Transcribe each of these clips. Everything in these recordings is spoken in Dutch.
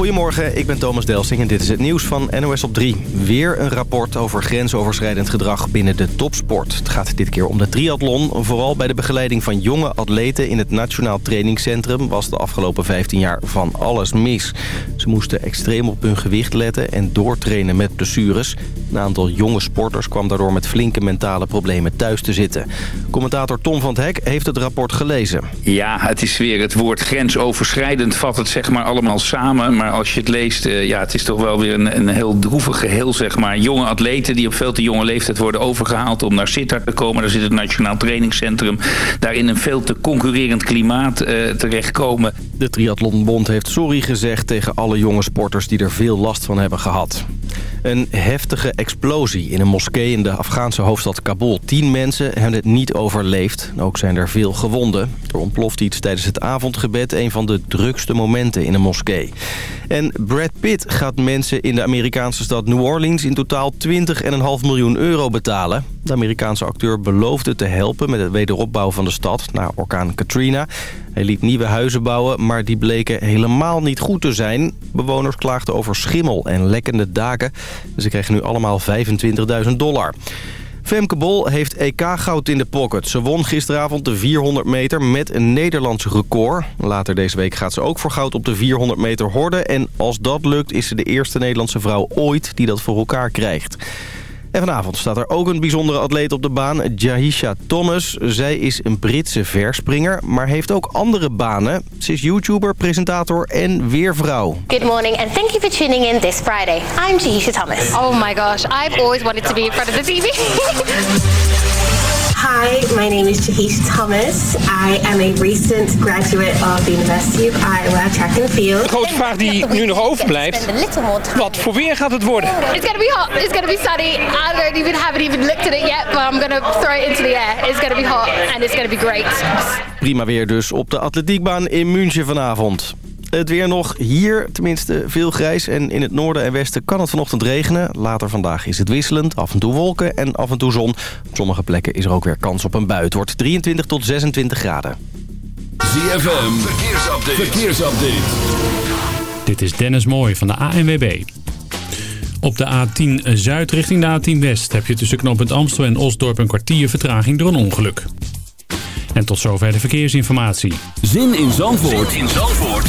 Goedemorgen, ik ben Thomas Delsing en dit is het nieuws van NOS op 3. Weer een rapport over grensoverschrijdend gedrag binnen de topsport. Het gaat dit keer om de triathlon. Vooral bij de begeleiding van jonge atleten in het Nationaal Trainingscentrum... was de afgelopen 15 jaar van alles mis. Ze moesten extreem op hun gewicht letten en doortrainen met blessures. Een aantal jonge sporters kwam daardoor met flinke mentale problemen thuis te zitten. Commentator Tom van het Hek heeft het rapport gelezen. Ja, het is weer het woord grensoverschrijdend. Vat het zeg maar allemaal samen. Maar als je het leest, uh, ja, het is toch wel weer een, een heel droevig geheel, zeg maar. Jonge atleten die op veel te jonge leeftijd worden overgehaald om naar Sittard te komen. Daar zit het Nationaal Trainingscentrum. Daar in een veel te concurrerend klimaat uh, terechtkomen. De Triathlonbond heeft sorry gezegd tegen alle jonge sporters die er veel last van hebben gehad. Een heftige explosie in een moskee in de Afghaanse hoofdstad Kabul. Tien mensen hebben het niet overleefd. Ook zijn er veel gewonden. Er ontploft iets tijdens het avondgebed. Een van de drukste momenten in een moskee. En Brad Pitt gaat mensen in de Amerikaanse stad New Orleans... in totaal 20,5 miljoen euro betalen. De Amerikaanse acteur beloofde te helpen met het wederopbouw van de stad... na orkaan Katrina. Hij liet nieuwe huizen bouwen, maar die bleken helemaal niet goed te zijn. Bewoners klaagden over schimmel en lekkende daken. Ze kregen nu allemaal 25.000 dollar. Femke Bol heeft EK-goud in de pocket. Ze won gisteravond de 400 meter met een Nederlandse record. Later deze week gaat ze ook voor goud op de 400 meter horden. En als dat lukt is ze de eerste Nederlandse vrouw ooit die dat voor elkaar krijgt. En vanavond staat er ook een bijzondere atleet op de baan, Jahisha Thomas. Zij is een Britse verspringer, maar heeft ook andere banen. Ze is YouTuber, presentator en weervrouw. Good morning and thank you for tuning in this Friday. I'm Jahisha Thomas. Oh my gosh, I've always wanted to be in front of the TV. Hi, my name is Jahisha Thomas. I am a recent graduate of the University of Iowa Track and Field. De grote vraag die nu nog overblijft, wat voor weer gaat het worden? It's gonna be hot, it's gonna be sunny. I don't even haven't even looked at it yet, but I'm gonna throw it into the air. It's gonna be hot and it's gonna be great. Prima weer dus op de atletiekbaan in München vanavond. Het weer nog hier, tenminste veel grijs. En in het noorden en westen kan het vanochtend regenen. Later vandaag is het wisselend, af en toe wolken en af en toe zon. Op sommige plekken is er ook weer kans op een bui. Het wordt 23 tot 26 graden. ZFM, verkeersupdate. verkeersupdate. Dit is Dennis Mooij van de ANWB. Op de A10 Zuid richting de A10 West heb je tussen knooppunt Amstel en Osdorp een kwartier vertraging door een ongeluk. En tot zover de verkeersinformatie. Zin in Zandvoort, zin in Zandvoort.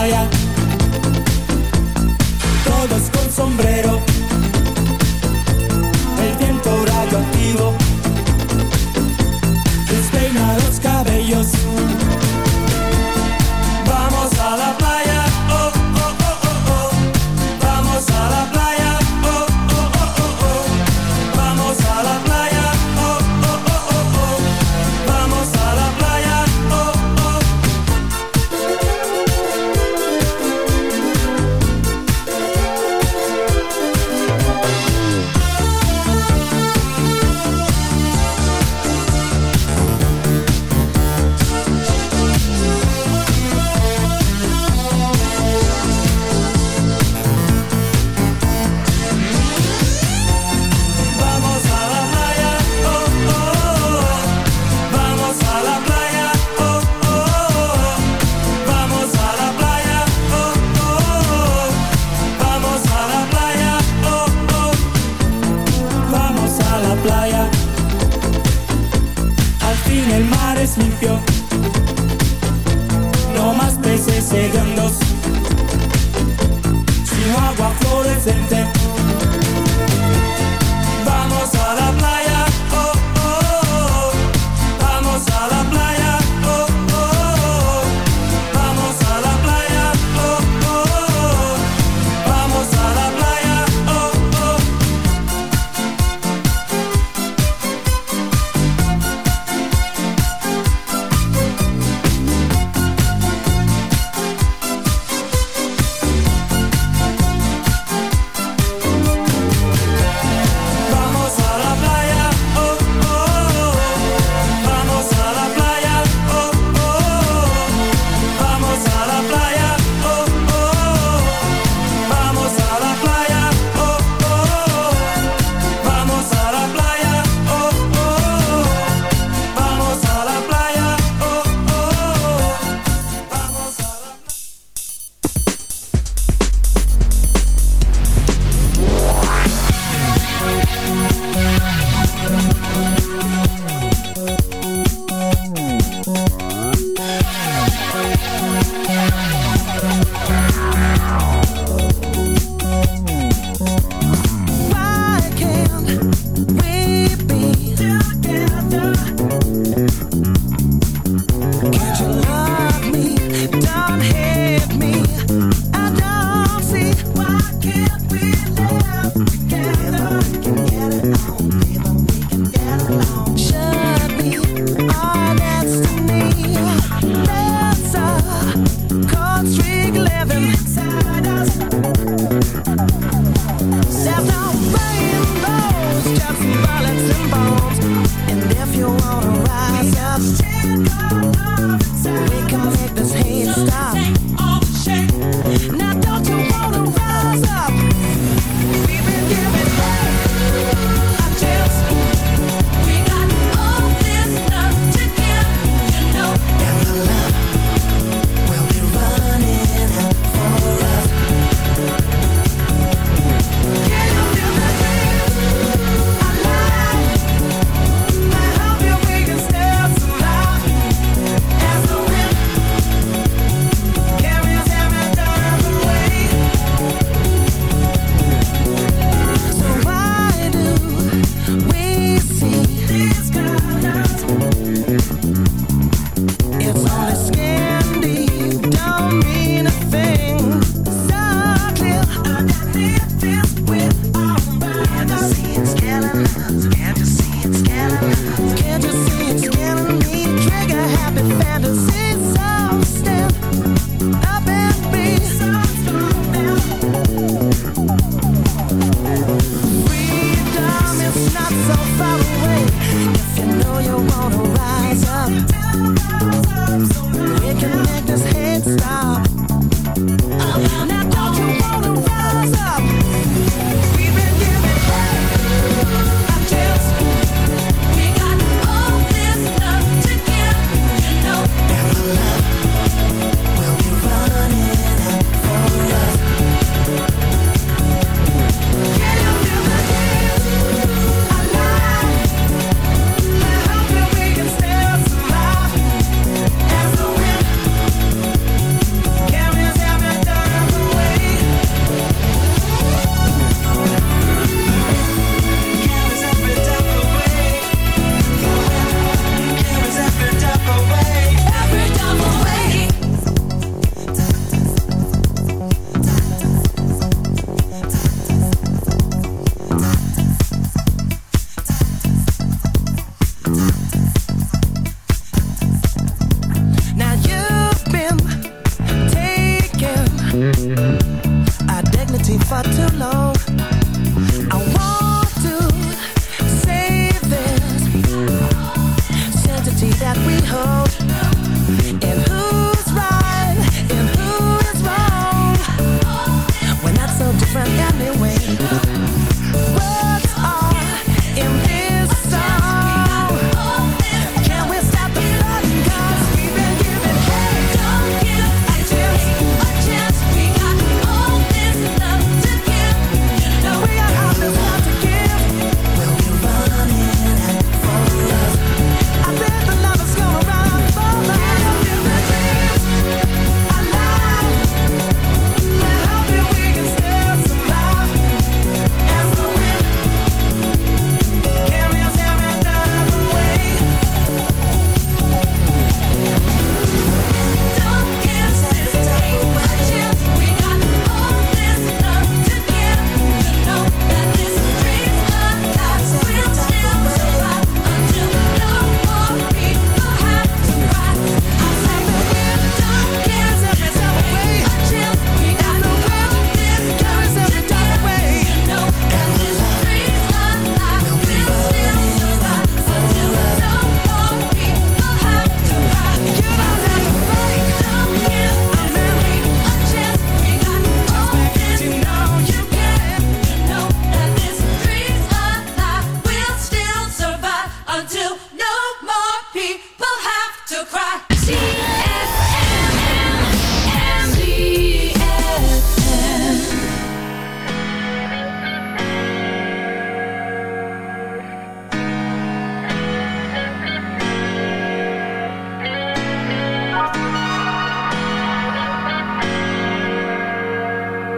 fire.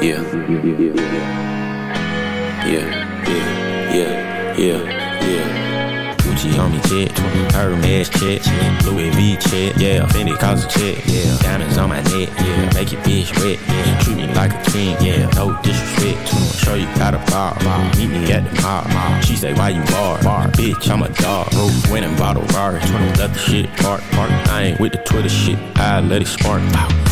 Yeah. Yeah, yeah, yeah, yeah, yeah. Gucci on me check, Hermes check, Louis V check, yeah, Fendi cause a check, yeah, diamonds on my neck, yeah, make your bitch wet, yeah, treat me like a king, yeah, no disrespect, show you got a bar, bar, meet me at the mall, mall. She say why you bar, bar, bitch, I'm a dog, bro, bought a Rari, left the shit park, park, I ain't with the Twitter shit, I let it spark, wow.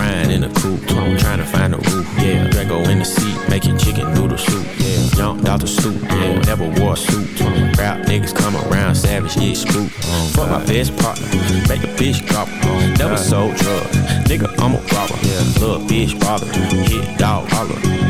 In the coupe, trying to find a roof, yeah. Draco in the seat, making chicken noodle soup, yeah. Jumped out the stoop, yeah. Never wore a suit. Rap niggas come around, savage, get spooked. Fuck my best partner, make a bitch drop. Never sold drugs, nigga, I'm a robber. Yeah. Little bitch bother, hit dog holler.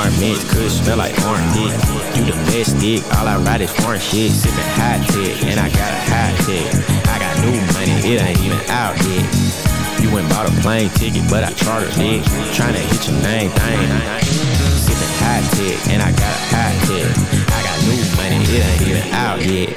Garments could smell like orange dick. You domestic, all I ride is foreign shit. Sipping high tech, and I got a high tech. I got new money, it ain't even out yet. You went bought a plane ticket, but I chartered it. Tryna hit your main thing. Sipping high tech, and I got a high tech. I got new money, it ain't even out yet.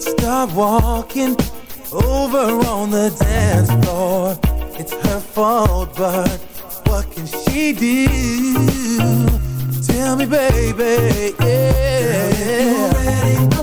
Stop start walking over on the dance floor. It's her fault, but what can she do? Tell me, baby, yeah. Girl,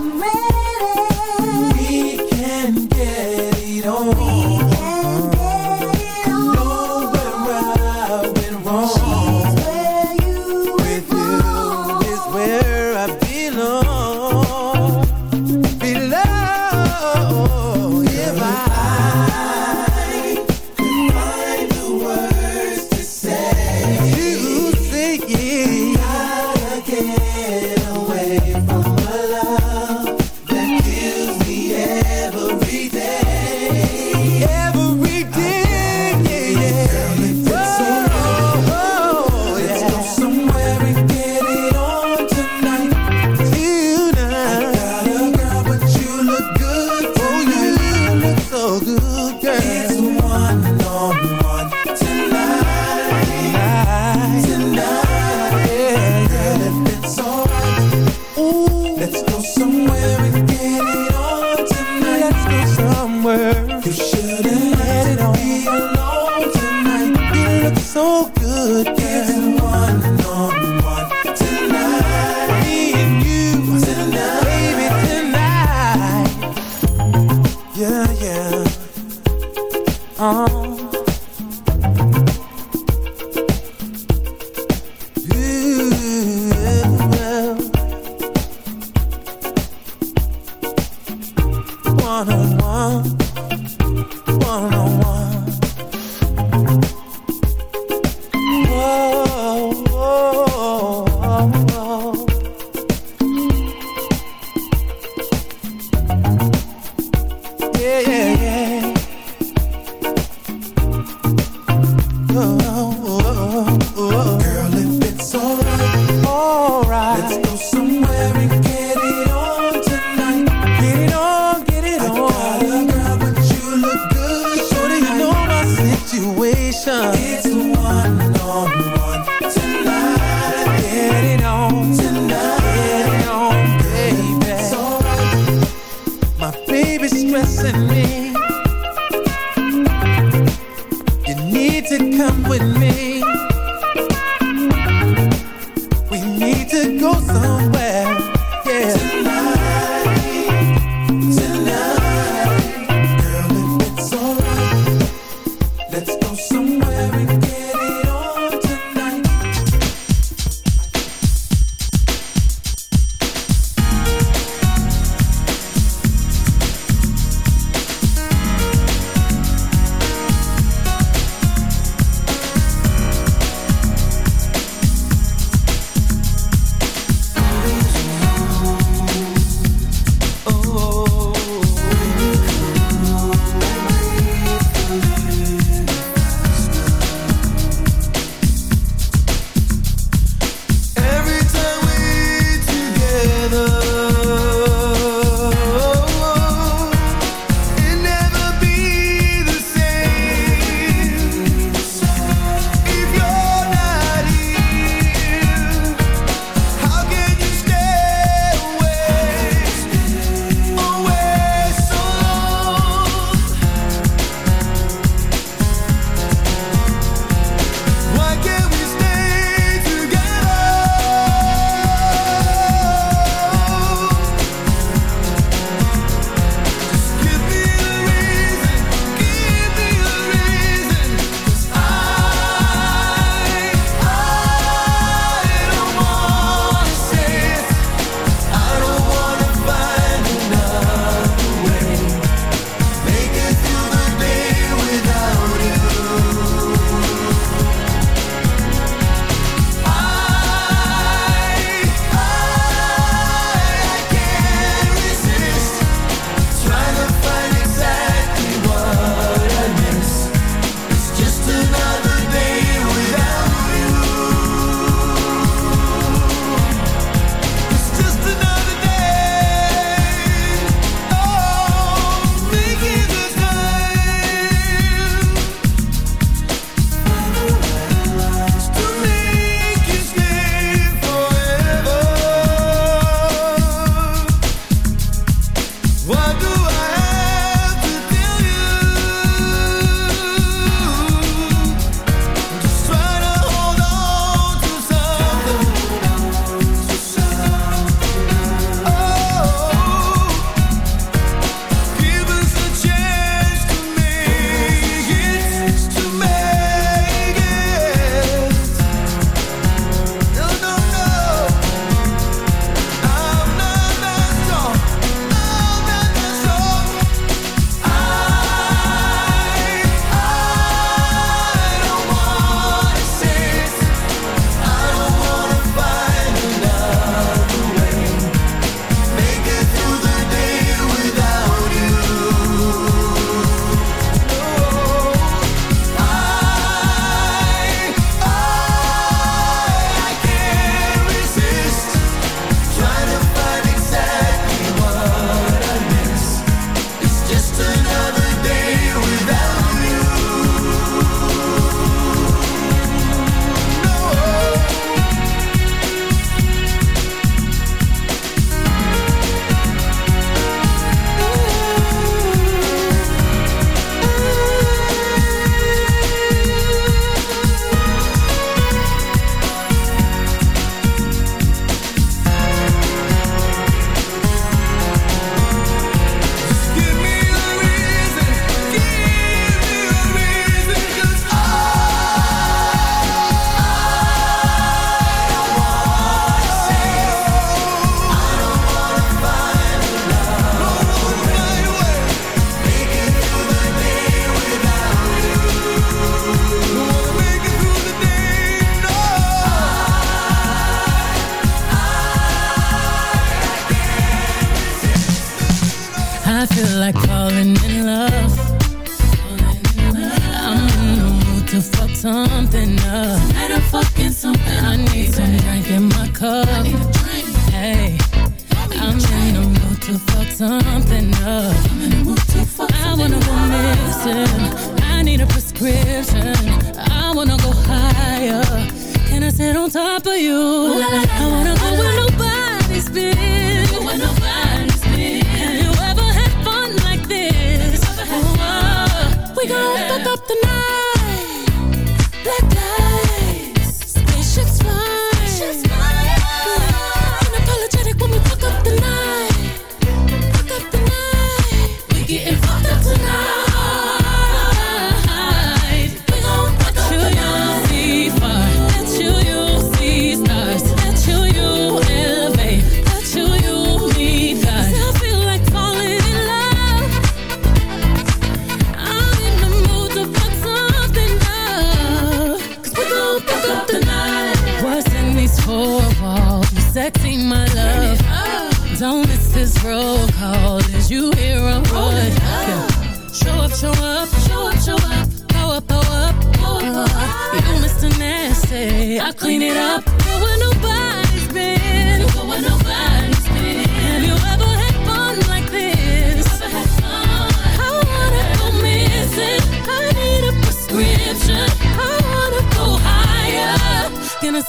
up the night.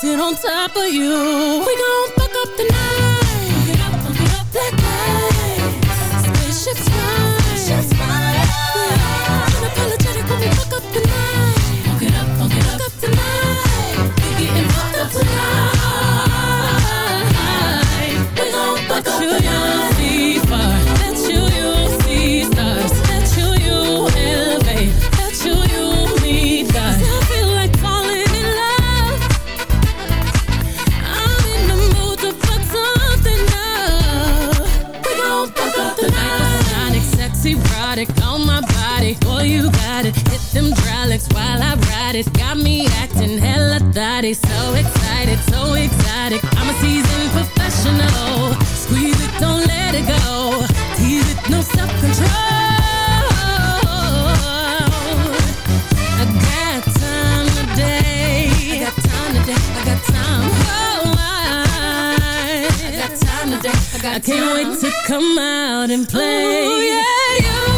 sit on top of you. We body so excited, so exotic. I'm a seasoned professional. Squeeze it, don't let it go. Tease it, no self control. I got time today. I got time today. I got time. Oh, I, got time today. I, got I can't wait to come out and play. Ooh, yeah.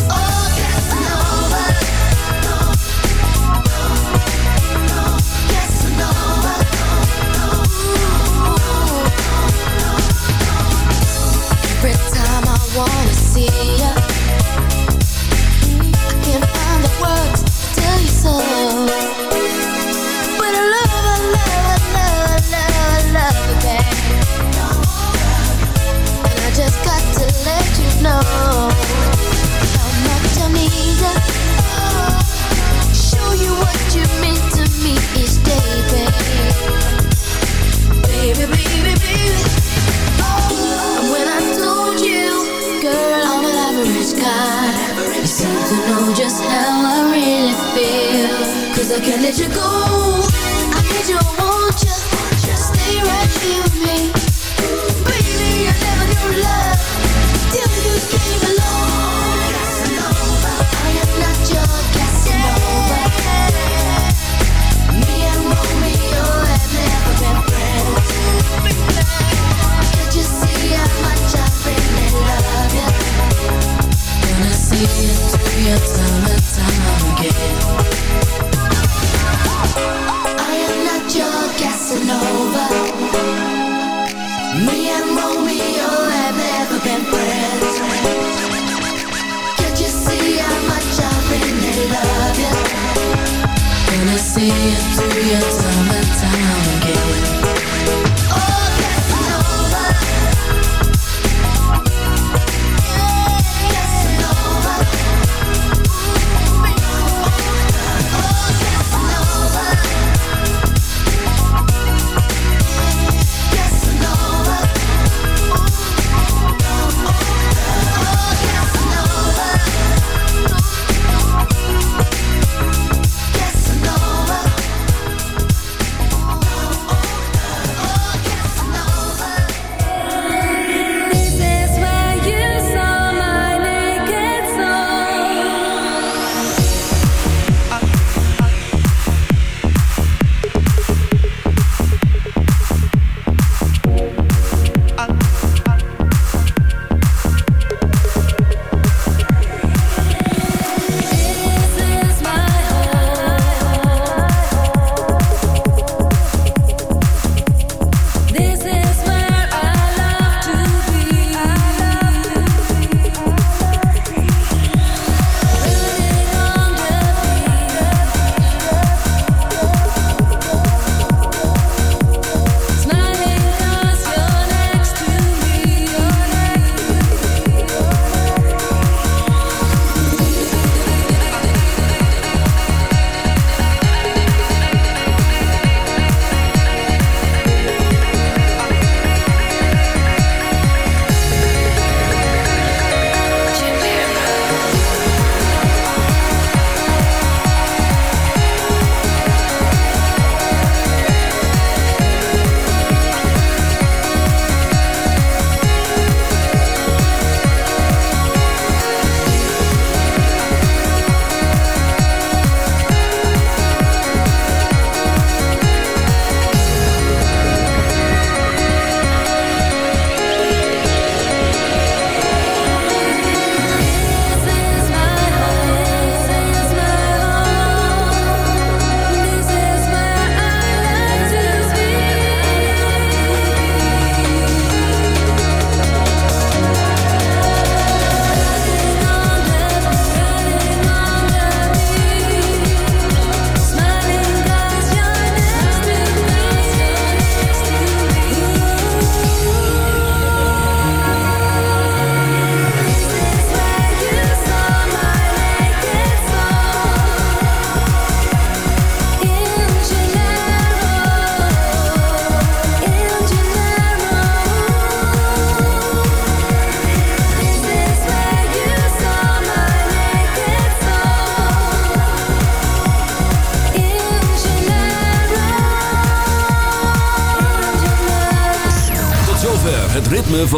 can't let you go.